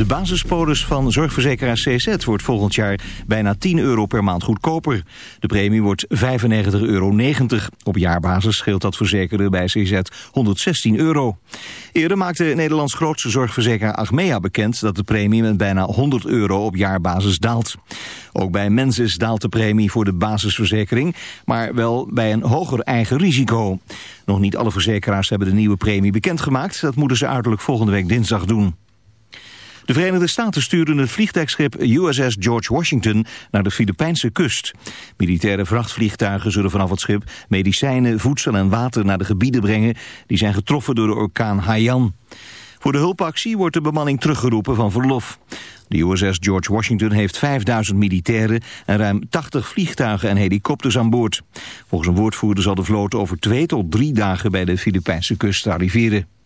De basispolis van zorgverzekeraar CZ wordt volgend jaar bijna 10 euro per maand goedkoper. De premie wordt 95,90 euro. Op jaarbasis scheelt dat verzekeren bij CZ 116 euro. Eerder maakte Nederlands grootste zorgverzekeraar Achmea bekend dat de premie met bijna 100 euro op jaarbasis daalt. Ook bij Mensis daalt de premie voor de basisverzekering, maar wel bij een hoger eigen risico. Nog niet alle verzekeraars hebben de nieuwe premie bekendgemaakt. Dat moeten ze uiterlijk volgende week dinsdag doen. De Verenigde Staten stuurden het vliegtuigschip USS George Washington naar de Filipijnse kust. Militaire vrachtvliegtuigen zullen vanaf het schip medicijnen, voedsel en water naar de gebieden brengen die zijn getroffen door de orkaan Haiyan. Voor de hulpactie wordt de bemanning teruggeroepen van verlof. De USS George Washington heeft 5000 militairen en ruim 80 vliegtuigen en helikopters aan boord. Volgens een woordvoerder zal de vloot over twee tot drie dagen bij de Filipijnse kust arriveren.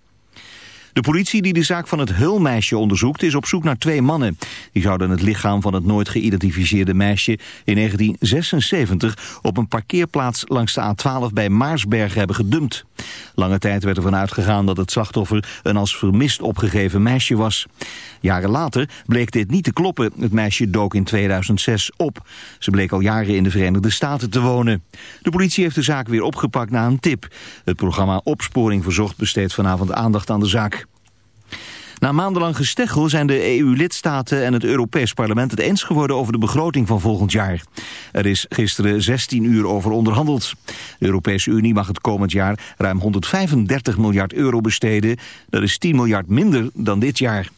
De politie die de zaak van het Hulmeisje onderzoekt is op zoek naar twee mannen. Die zouden het lichaam van het nooit geïdentificeerde meisje in 1976 op een parkeerplaats langs de A12 bij Maarsbergen hebben gedumpt. Lange tijd werd ervan uitgegaan dat het slachtoffer een als vermist opgegeven meisje was. Jaren later bleek dit niet te kloppen. Het meisje dook in 2006 op. Ze bleek al jaren in de Verenigde Staten te wonen. De politie heeft de zaak weer opgepakt na een tip. Het programma Opsporing Verzocht besteedt vanavond aandacht aan de zaak. Na maandenlang gesteggel zijn de EU-lidstaten en het Europees Parlement het eens geworden over de begroting van volgend jaar. Er is gisteren 16 uur over onderhandeld. De Europese Unie mag het komend jaar ruim 135 miljard euro besteden. Dat is 10 miljard minder dan dit jaar.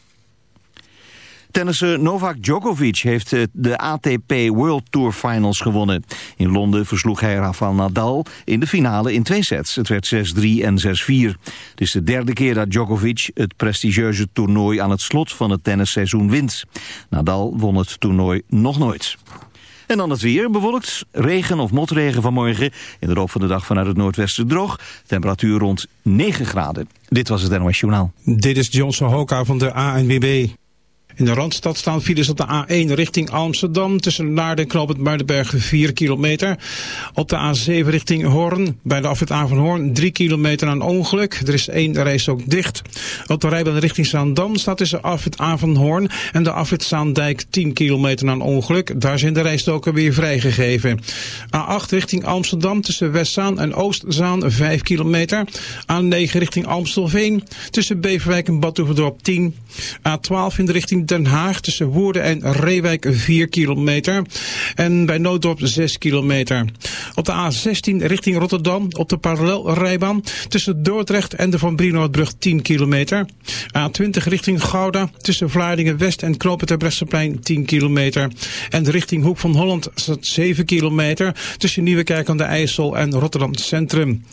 Tennisser Novak Djokovic heeft eh, de ATP World Tour Finals gewonnen. In Londen versloeg hij Rafael Nadal in de finale in twee sets. Het werd 6-3 en 6-4. Het is de derde keer dat Djokovic het prestigieuze toernooi aan het slot van het tennisseizoen wint. Nadal won het toernooi nog nooit. En dan het weer, bewolkt, regen of motregen vanmorgen. In de loop van de dag vanuit het noordwesten droog. Temperatuur rond 9 graden. Dit was het NOS Journaal. Dit is Johnson Hoka van de ANWB. In de Randstad staan files op de A1 richting Amsterdam tussen Naarden en Knoop het Muidenberg 4 kilometer. Op de A7 richting Hoorn bij de afrit A van Hoorn 3 kilometer aan ongeluk. Er is één reis ook dicht. Op de rijbaan richting Zaandam staat tussen afrit A van Hoorn en de afrit Zaandijk 10 kilometer aan ongeluk. Daar zijn de rijstoken weer vrijgegeven. A8 richting Amsterdam tussen Westzaan en Oostzaan 5 kilometer. A9 richting Amstelveen tussen Beverwijk en Badhoevedorp 10. A12 in de richting Den Haag tussen Woerden en Reewijk 4 kilometer. En bij Nooddorp 6 kilometer. Op de A16 richting Rotterdam op de parallelrijbaan tussen Dordrecht en de Van Brienoordbrug 10 kilometer. A20 richting Gouda tussen Vlaardingen West en Knopen ter 10 kilometer. En richting Hoek van Holland 7 kilometer tussen Nieuwekerk aan de IJssel en Rotterdam Centrum.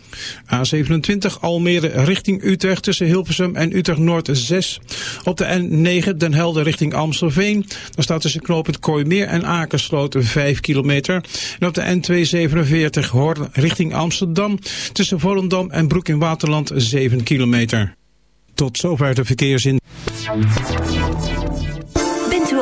A27 Almere richting Utrecht tussen Hilversum en Utrecht Noord 6. Op de N9 Den Helder richting Amstelveen. Dan staat tussen knooppunt Kooimeer en Akersloot 5 kilometer. En op de N247 Hoorn richting Amsterdam. Tussen Volendam en Broek in Waterland 7 kilometer. Tot zover de verkeersin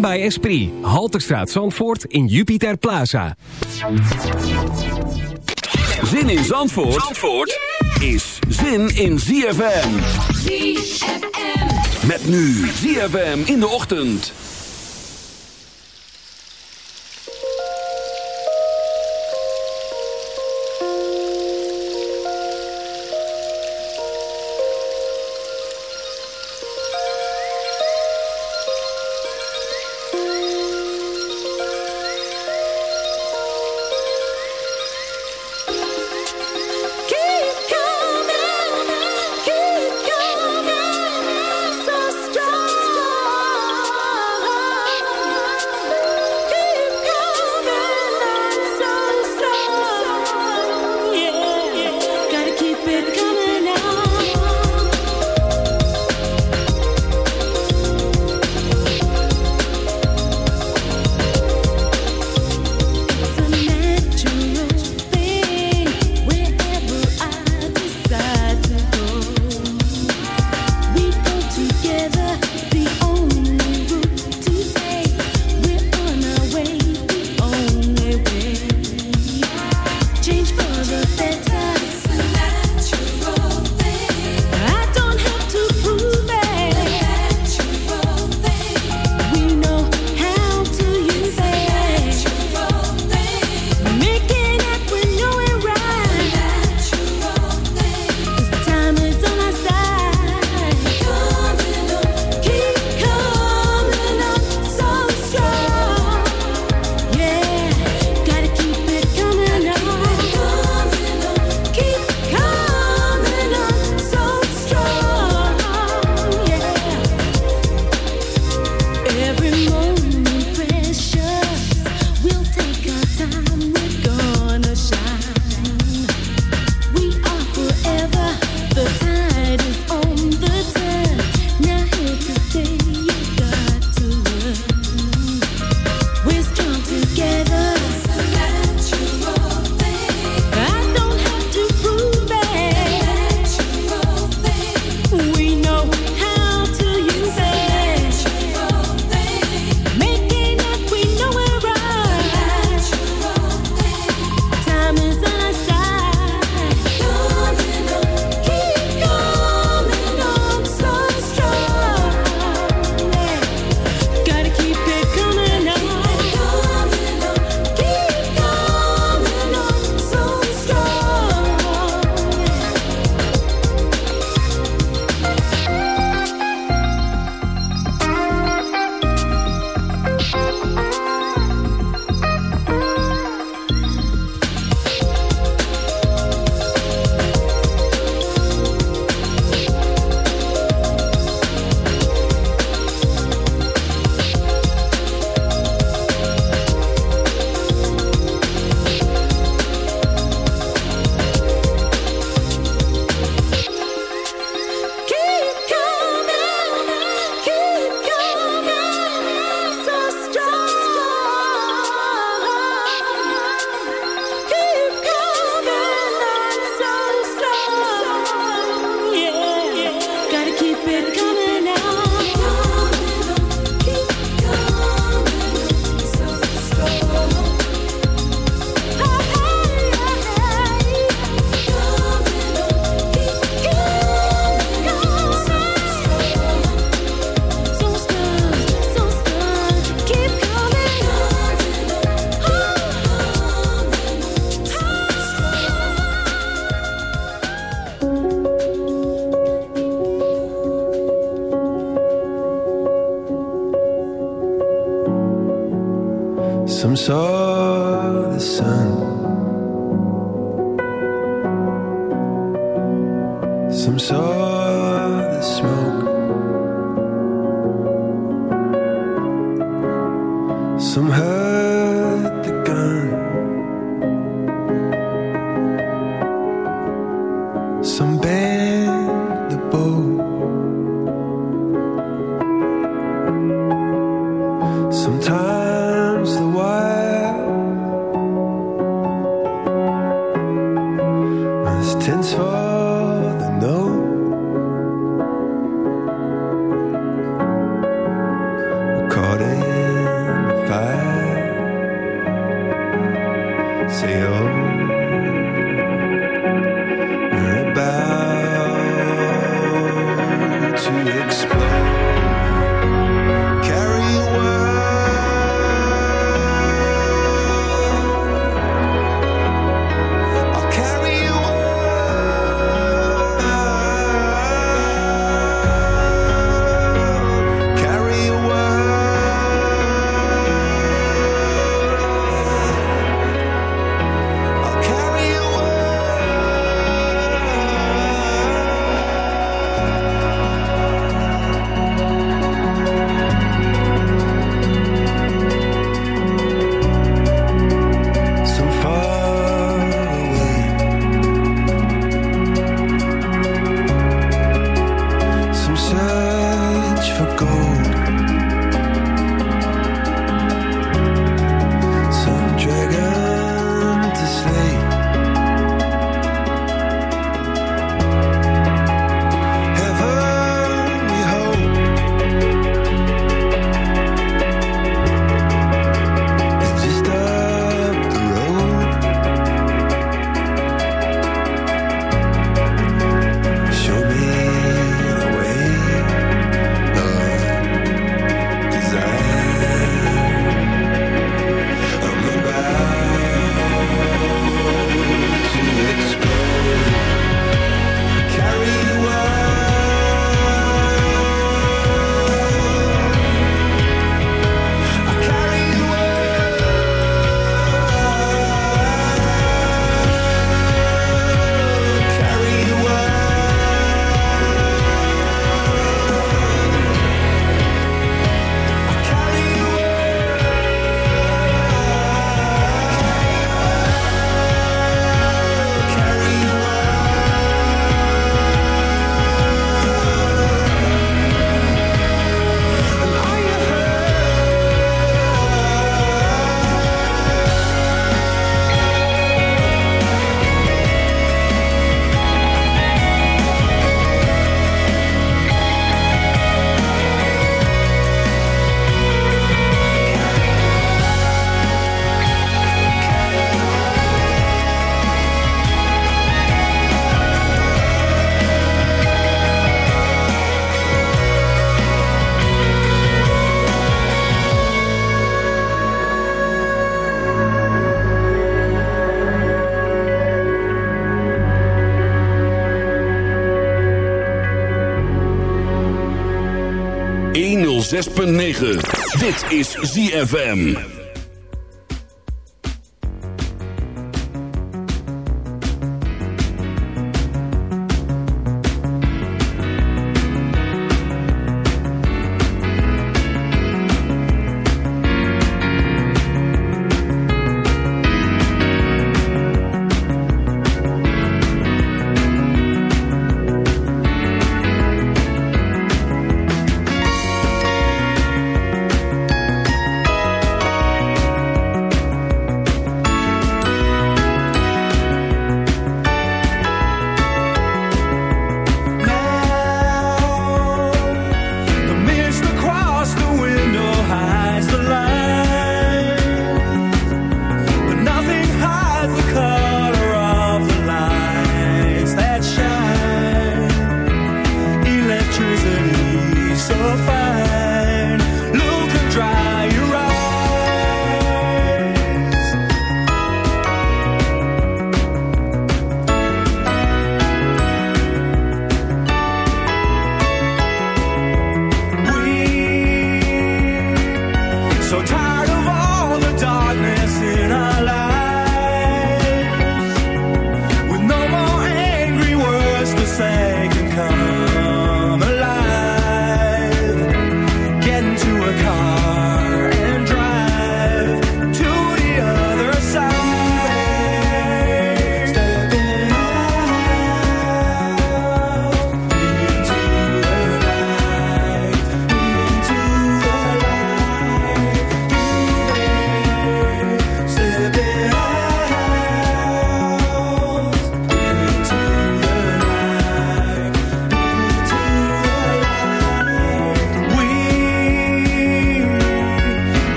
By Esprit. Halterstraat Zandvoort in Jupiter Plaza. Zin in Zandvoort, Zandvoort is zin in ZFM. ZFM. Met nu ZFM in de ochtend. Dit is ZFM.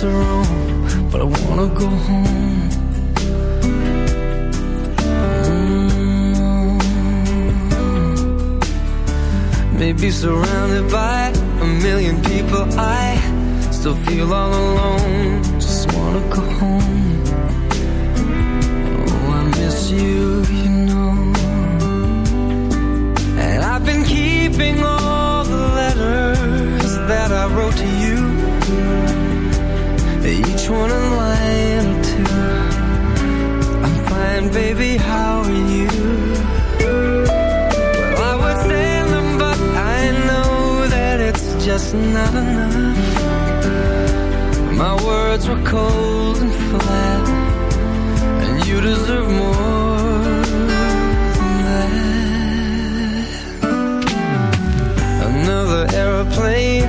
Or Rome, but I wanna go home. Mm. Maybe surrounded by a million people, I still feel all alone. Just wanna go home. Oh, I miss you, you know. And I've been keeping all One a line or two. I'm fine, baby, how are you? Well, I would send them, but I know that it's just not enough. My words were cold and flat, and you deserve more than that. Another aeroplane,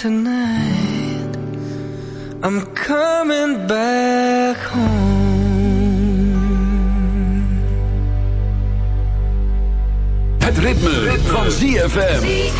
Tonight. I'm coming back home. Het ritme, van ZFM.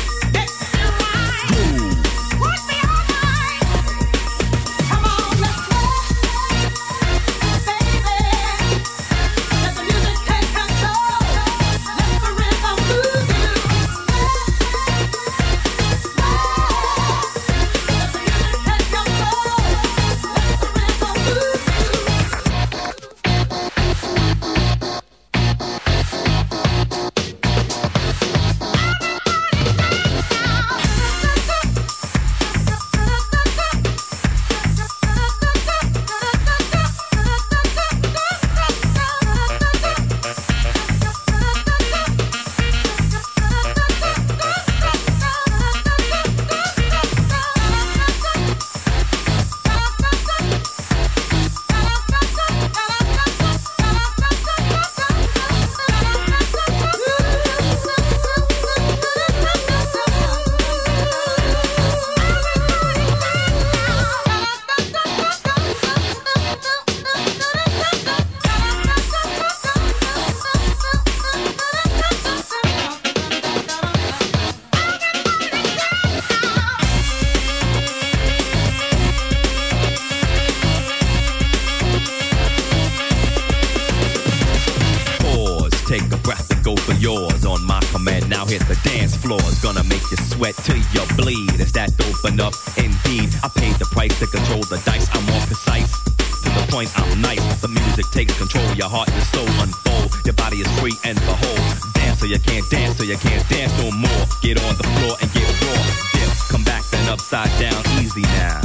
You can't dance, so you can't dance no more. Get on the floor and get raw. Dip, come back then upside down. Easy now.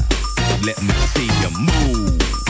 Let me see you move.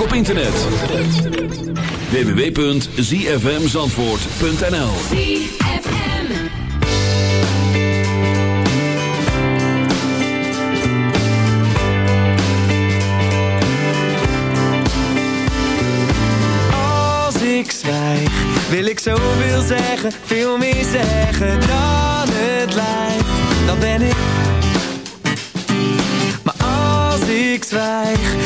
Op internet. www.zfmzandvoort.nl Als ik zwijg, wil ik zoveel zeggen, veel meer zeggen dan het lijkt. Dan ben ik. Maar als ik zwijg,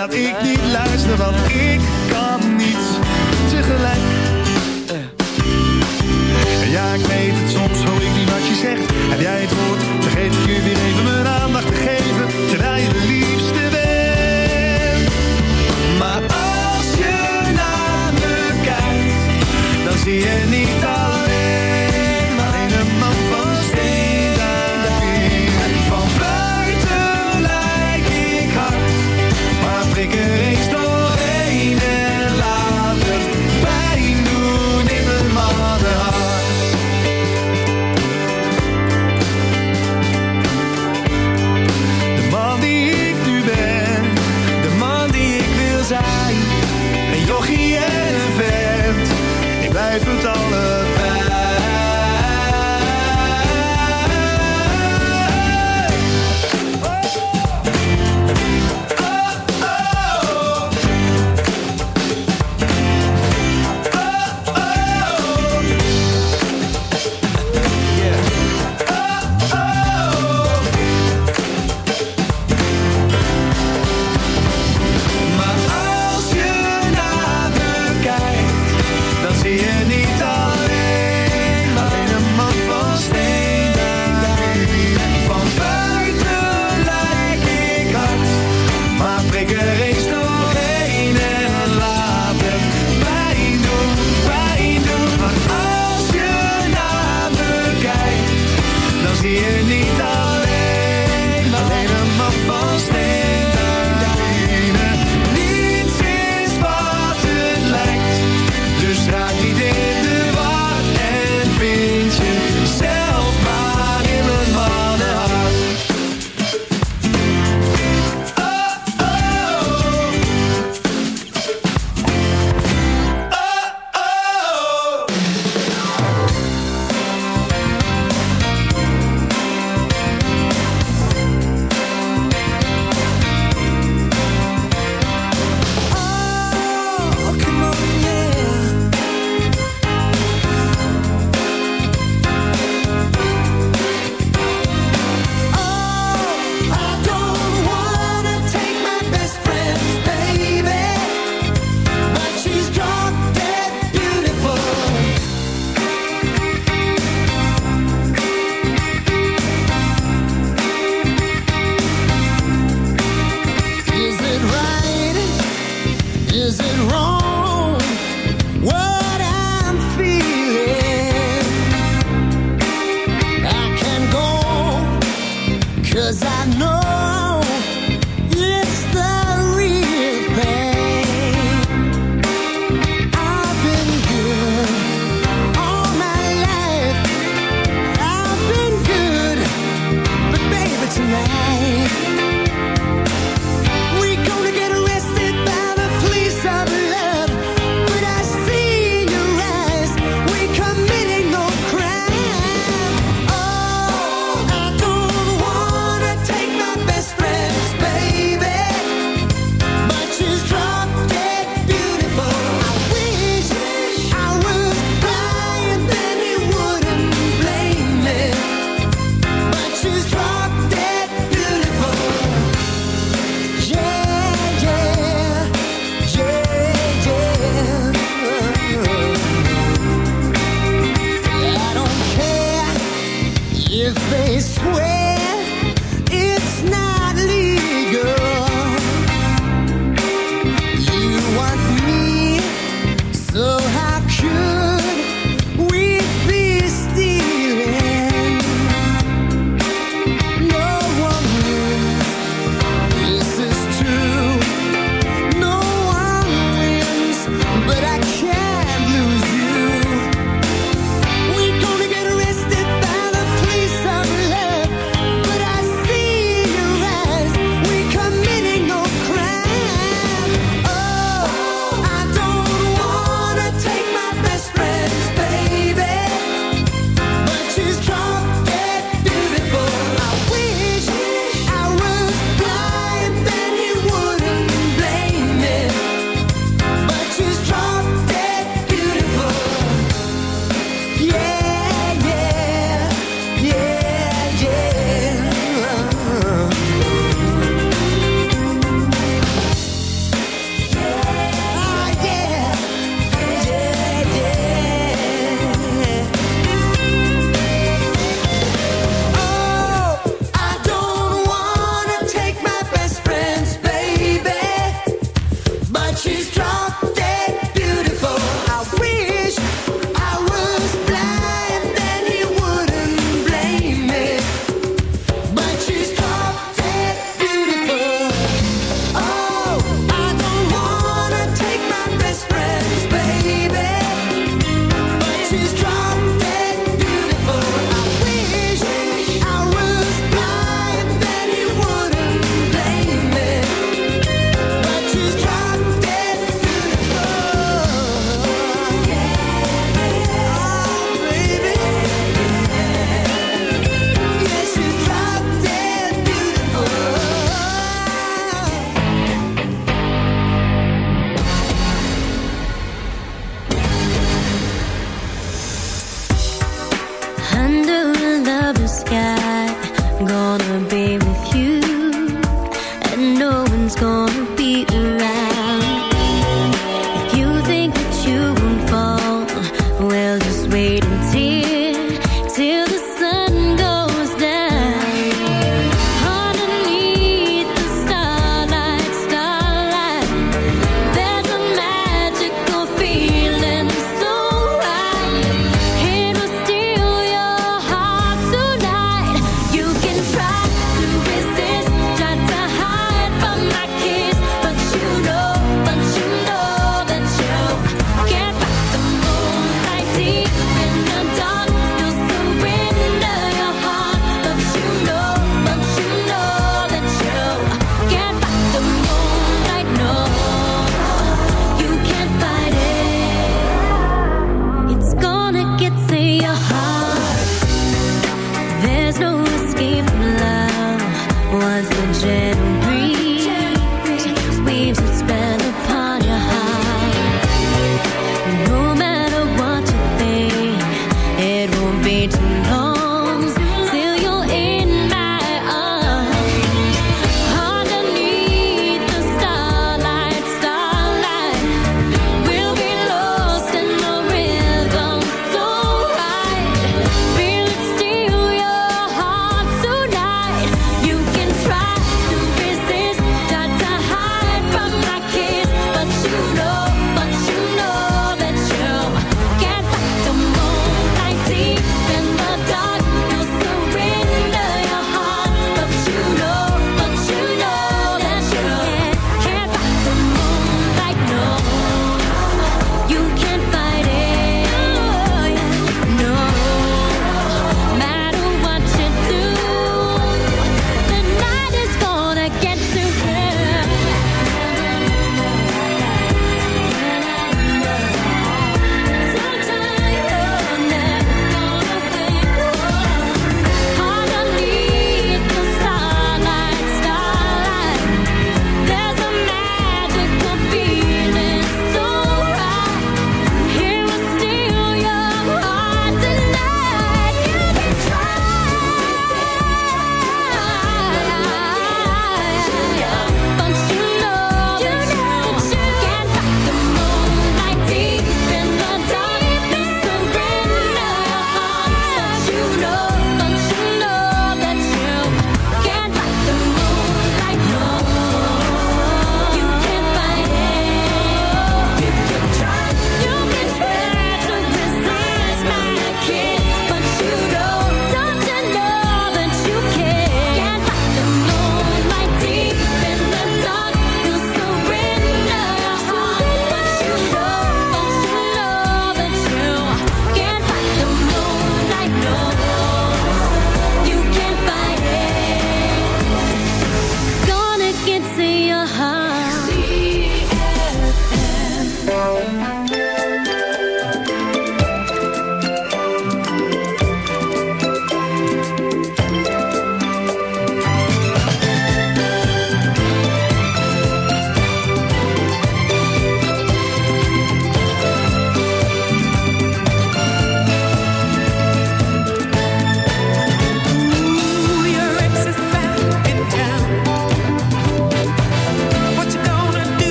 dat ik niet luister, want ik kan niet tegelijk. Ja, ik weet